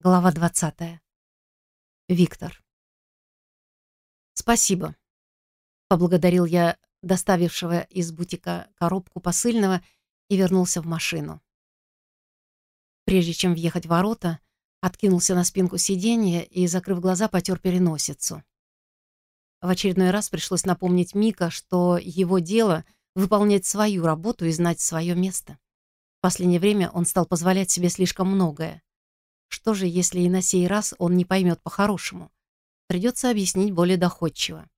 Глава 20. Виктор. «Спасибо», — поблагодарил я доставившего из бутика коробку посыльного и вернулся в машину. Прежде чем въехать в ворота, откинулся на спинку сиденья и, закрыв глаза, потер переносицу. В очередной раз пришлось напомнить Мика, что его дело — выполнять свою работу и знать свое место. В последнее время он стал позволять себе слишком многое. Что же, если и на сей раз он не поймет по-хорошему? Придется объяснить более доходчиво.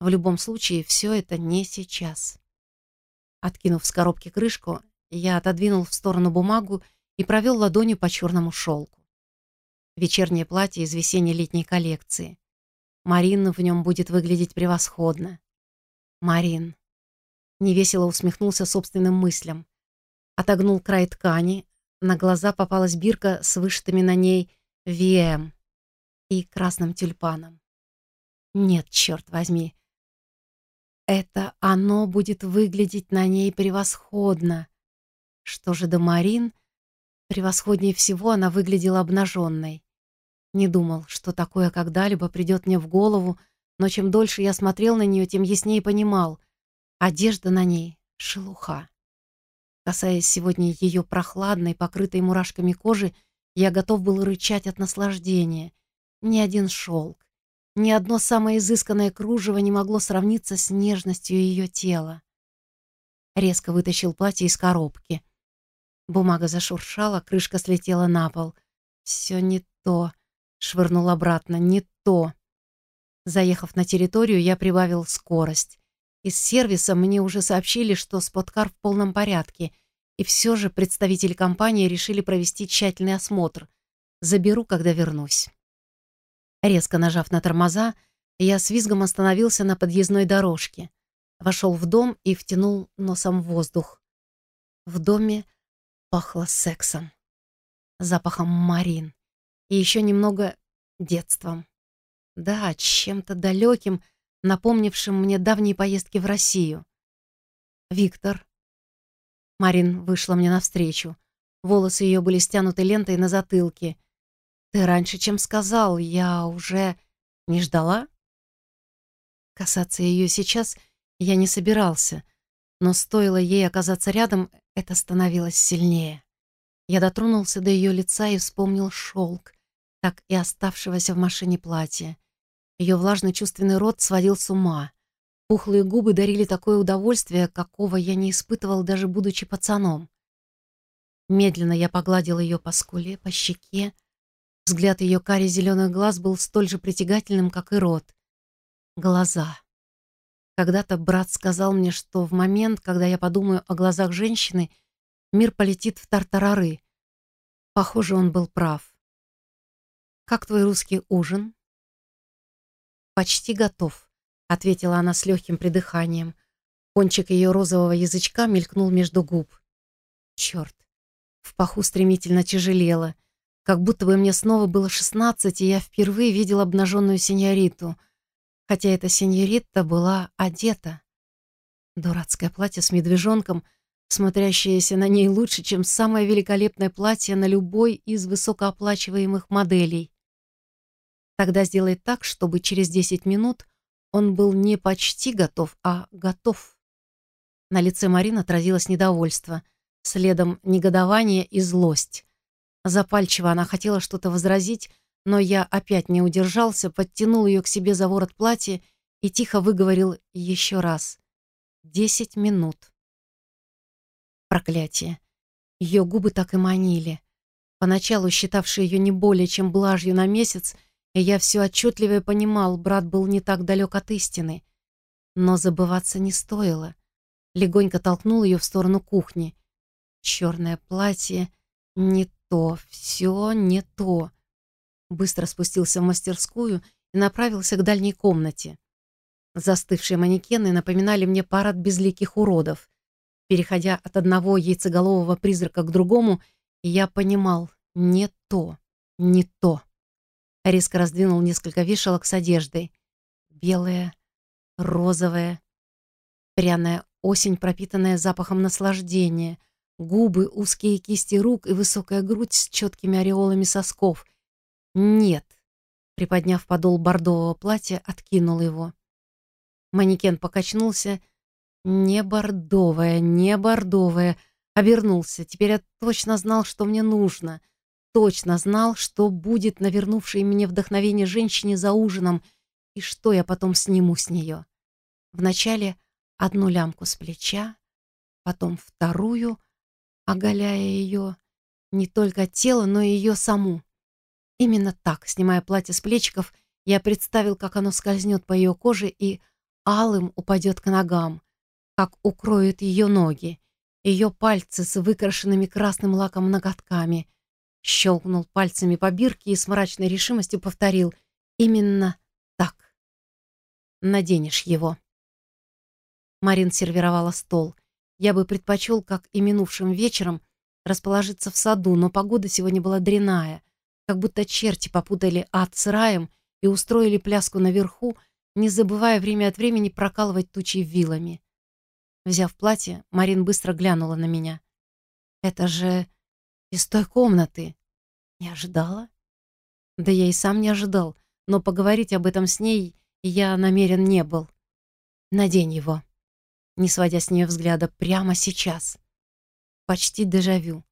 В любом случае, все это не сейчас. Откинув с коробки крышку, я отодвинул в сторону бумагу и провел ладонью по черному шелку. Вечернее платье из весенне-летней коллекции. Марин в нем будет выглядеть превосходно. Марин. Невесело усмехнулся собственным мыслям. Отогнул край ткани, на глаза попалась бирка с вышитыми на ней «ВМ» и красным тюльпаном. Нет, черт возьми. Это оно будет выглядеть на ней превосходно. Что же до Марин? Превосходнее всего она выглядела обнаженной. Не думал, что такое когда-либо придет мне в голову, но чем дольше я смотрел на нее, тем яснее понимал. Одежда на ней — шелуха. Касаясь сегодня ее прохладной, покрытой мурашками кожи, я готов был рычать от наслаждения. Ни один шелк, ни одно самое изысканное кружево не могло сравниться с нежностью ее тела. Резко вытащил платье из коробки. Бумага зашуршала, крышка слетела на пол. «Все не то», — швырнул обратно, «не то». Заехав на территорию, я прибавил скорость. Из сервиса мне уже сообщили, что споткар в полном порядке, и все же представители компании решили провести тщательный осмотр. Заберу, когда вернусь. Резко нажав на тормоза, я с визгом остановился на подъездной дорожке. Вошел в дом и втянул носом воздух. В доме пахло сексом, запахом марин и еще немного детством. Да, чем-то далеким, напомнившим мне давние поездки в Россию. «Виктор». Марин вышла мне навстречу. Волосы ее были стянуты лентой на затылке. «Ты раньше, чем сказал, я уже не ждала?» Касаться ее сейчас я не собирался, но стоило ей оказаться рядом, это становилось сильнее. Я дотронулся до ее лица и вспомнил шелк, так и оставшегося в машине платья. Ее влажный чувственный рот сводил с ума. Пухлые губы дарили такое удовольствие, какого я не испытывал, даже будучи пацаном. Медленно я погладил ее по скуле, по щеке. Взгляд ее кари зеленых глаз был столь же притягательным, как и рот. Глаза. Когда-то брат сказал мне, что в момент, когда я подумаю о глазах женщины, мир полетит в тартарары. Похоже, он был прав. «Как твой русский ужин?» «Почти готов», — ответила она с легким придыханием. Кончик ее розового язычка мелькнул между губ. Черт, в паху стремительно тяжелело. Как будто бы мне снова было шестнадцать, и я впервые видел обнаженную сеньориту. Хотя эта сеньорита была одета. Дурацкое платье с медвежонком, смотрящееся на ней лучше, чем самое великолепное платье на любой из высокооплачиваемых моделей. Тогда сделай так, чтобы через 10 минут он был не почти готов, а готов. На лице Марины отразилось недовольство, следом негодование и злость. Запальчиво она хотела что-то возразить, но я опять не удержался, подтянул ее к себе за ворот платья и тихо выговорил еще раз. «Десять минут». Проклятие. Ее губы так и манили. Поначалу считавшие ее не более чем блажью на месяц, и я все отчетливо понимал, брат был не так далек от истины. Но забываться не стоило. Легонько толкнул ее в сторону кухни. Черное платье не то, все не то. Быстро спустился в мастерскую и направился к дальней комнате. Застывшие манекены напоминали мне парад безликих уродов. Переходя от одного яйцеголового призрака к другому, я понимал — не то, не то. Резко раздвинул несколько вешалок с одеждой. Белая, розовая, пряная осень, пропитанная запахом наслаждения, губы, узкие кисти рук и высокая грудь с четкими ореолами сосков, Нет. Приподняв подол бордового платья, откинул его. Манекен покачнулся. Не бордовая, не бордовая. Обернулся. Теперь я точно знал, что мне нужно. Точно знал, что будет навернувшей мне вдохновение женщине за ужином и что я потом сниму с нее. Вначале одну лямку с плеча, потом вторую, оголяя ее, не только тело, но и ее саму. Именно так, снимая платье с плечиков, я представил, как оно скользнет по ее коже и алым упадет к ногам, как укроют ее ноги, ее пальцы с выкрашенными красным лаком ноготками. Щелкнул пальцами по бирке и с мрачной решимостью повторил «Именно так. Наденешь его». Марин сервировала стол. Я бы предпочел, как и минувшим вечером, расположиться в саду, но погода сегодня была дряная, как будто черти попутали ад с раем и устроили пляску наверху, не забывая время от времени прокалывать тучи вилами. Взяв платье, Марин быстро глянула на меня. «Это же из той комнаты!» «Не ожидала?» «Да я и сам не ожидал, но поговорить об этом с ней я намерен не был. Надень его!» Не сводя с нее взгляда, прямо сейчас почти дежавю.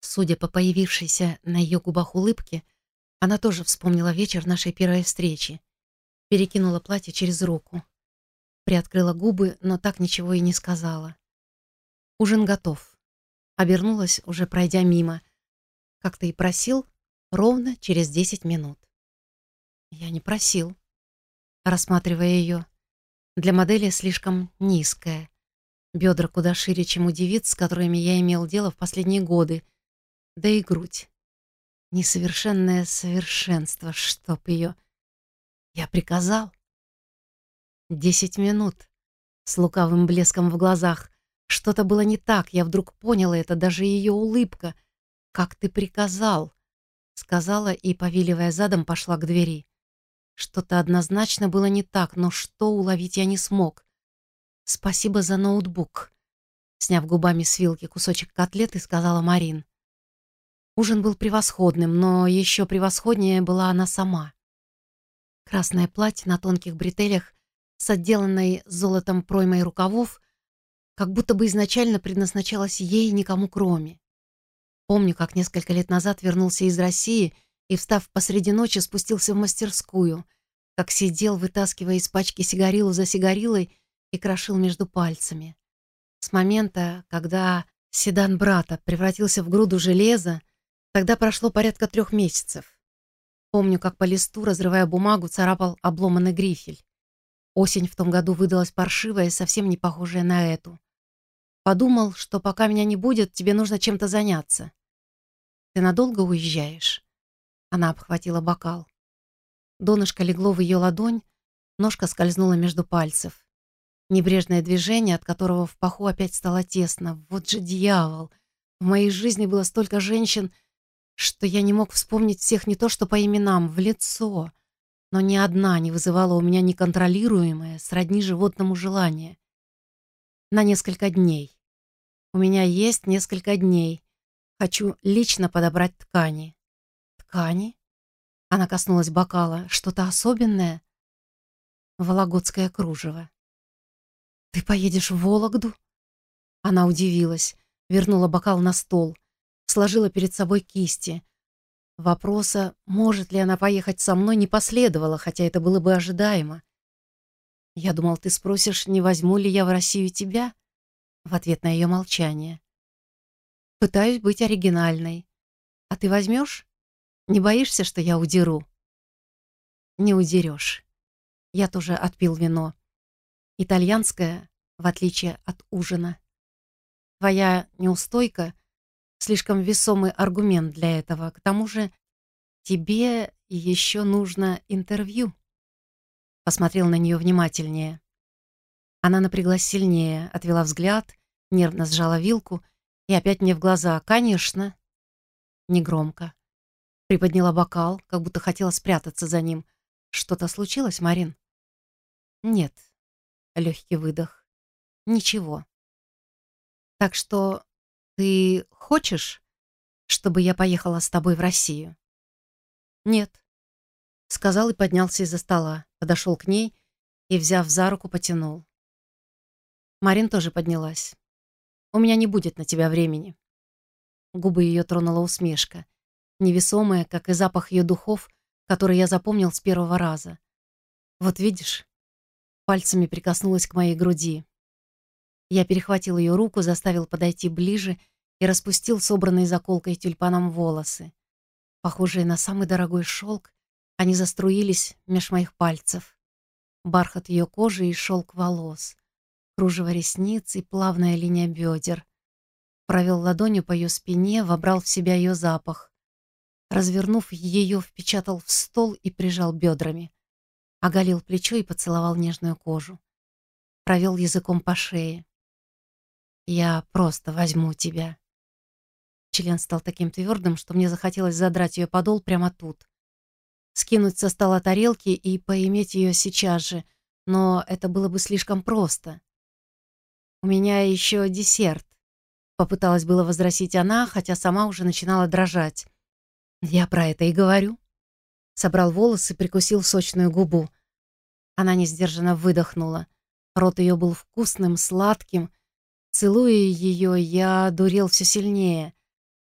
Судя по появившейся на ее губах улыбке, она тоже вспомнила вечер нашей первой встречи. Перекинула платье через руку. Приоткрыла губы, но так ничего и не сказала. Ужин готов. Обернулась, уже пройдя мимо. Как ты и просил, ровно через десять минут. Я не просил. Рассматривая ее. Для модели слишком низкая. Бедра куда шире, чем у девиц, с которыми я имел дело в последние годы. Да и грудь. Несовершенное совершенство, чтоб ее. Я приказал. Десять минут. С лукавым блеском в глазах. Что-то было не так, я вдруг поняла это, даже ее улыбка. «Как ты приказал?» Сказала и, повиливая задом, пошла к двери. Что-то однозначно было не так, но что уловить я не смог. «Спасибо за ноутбук», — сняв губами с вилки кусочек котлеты, сказала Марин. Ужин был превосходным, но еще превосходнее была она сама. Красное платье на тонких бретелях с отделанной золотом проймой рукавов как будто бы изначально предназначалось ей никому кроме. Помню, как несколько лет назад вернулся из России и, встав посреди ночи, спустился в мастерскую, как сидел, вытаскивая из пачки сигарилу за сигарилой, и крошил между пальцами. С момента, когда седан брата превратился в груду железа, тогда прошло порядка трех месяцев. Помню, как по листу, разрывая бумагу, царапал обломанный грифель. Осень в том году выдалась паршивая, совсем не похожая на эту. Подумал, что пока меня не будет, тебе нужно чем-то заняться. Ты надолго уезжаешь? Она обхватила бокал. Донышко легло в ее ладонь, ножка скользнула между пальцев. Небрежное движение, от которого в паху опять стало тесно. Вот же дьявол! В моей жизни было столько женщин, что я не мог вспомнить всех не то что по именам, в лицо. Но ни одна не вызывала у меня неконтролируемое, сродни животному желание. На несколько дней. У меня есть несколько дней. Хочу лично подобрать ткани. Ткани? Она коснулась бокала. Что-то особенное? Вологодское кружево. «Ты поедешь в Вологду?» Она удивилась, вернула бокал на стол, сложила перед собой кисти. Вопроса, может ли она поехать со мной, не последовало, хотя это было бы ожидаемо. «Я думал, ты спросишь, не возьму ли я в Россию тебя?» В ответ на ее молчание. «Пытаюсь быть оригинальной. А ты возьмешь? Не боишься, что я удеру?» «Не удерешь». Я тоже отпил вино. Итальянская, в отличие от ужина. Твоя неустойка — слишком весомый аргумент для этого. К тому же тебе еще нужно интервью. Посмотрел на нее внимательнее. Она напряглась сильнее, отвела взгляд, нервно сжала вилку и опять мне в глаза. «Конечно». Негромко. Приподняла бокал, как будто хотела спрятаться за ним. «Что-то случилось, Марин?» «Нет, Легкий выдох. Ничего. Так что ты хочешь, чтобы я поехала с тобой в Россию? «Нет», — сказал и поднялся из-за стола, подошел к ней и, взяв за руку, потянул. Марин тоже поднялась. «У меня не будет на тебя времени». Губы ее тронула усмешка, невесомая, как и запах ее духов, который я запомнил с первого раза. «Вот видишь?» Пальцами прикоснулась к моей груди. Я перехватил ее руку, заставил подойти ближе и распустил собранные заколкой тюльпаном волосы. Похожие на самый дорогой шелк, они заструились меж моих пальцев. Бархат ее кожи и шелк волос, кружево ресниц и плавная линия бедер. Провел ладонью по ее спине, вобрал в себя ее запах. Развернув ее, впечатал в стол и прижал бедрами. Оголил плечо и поцеловал нежную кожу. Провел языком по шее. «Я просто возьму тебя». Член стал таким твердым, что мне захотелось задрать ее подол прямо тут. Скинуть со стола тарелки и поиметь ее сейчас же, но это было бы слишком просто. «У меня еще десерт», — попыталась было возразить она, хотя сама уже начинала дрожать. «Я про это и говорю». Собрал волосы, прикусил сочную губу. Она несдержанно выдохнула. Рот ее был вкусным, сладким. Целуя ее, я дурел все сильнее.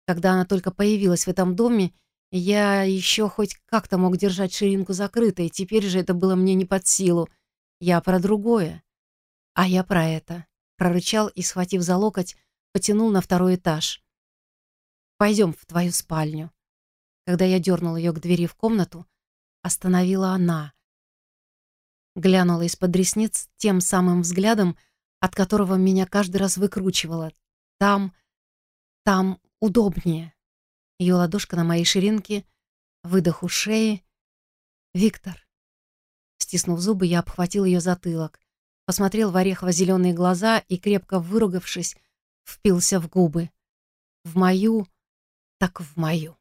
Когда она только появилась в этом доме, я еще хоть как-то мог держать ширинку закрытой, теперь же это было мне не под силу. Я про другое. А я про это. Прорычал и, схватив за локоть, потянул на второй этаж. «Пойдем в твою спальню». Когда я дернул ее к двери в комнату, остановила она. Глянула из-под ресниц тем самым взглядом, от которого меня каждый раз выкручивало. Там, там удобнее. Ее ладошка на моей ширинке, выдох у шеи. «Виктор». Стиснув зубы, я обхватил ее затылок, посмотрел в орехово-зеленые глаза и, крепко выругавшись, впился в губы. В мою, так в мою.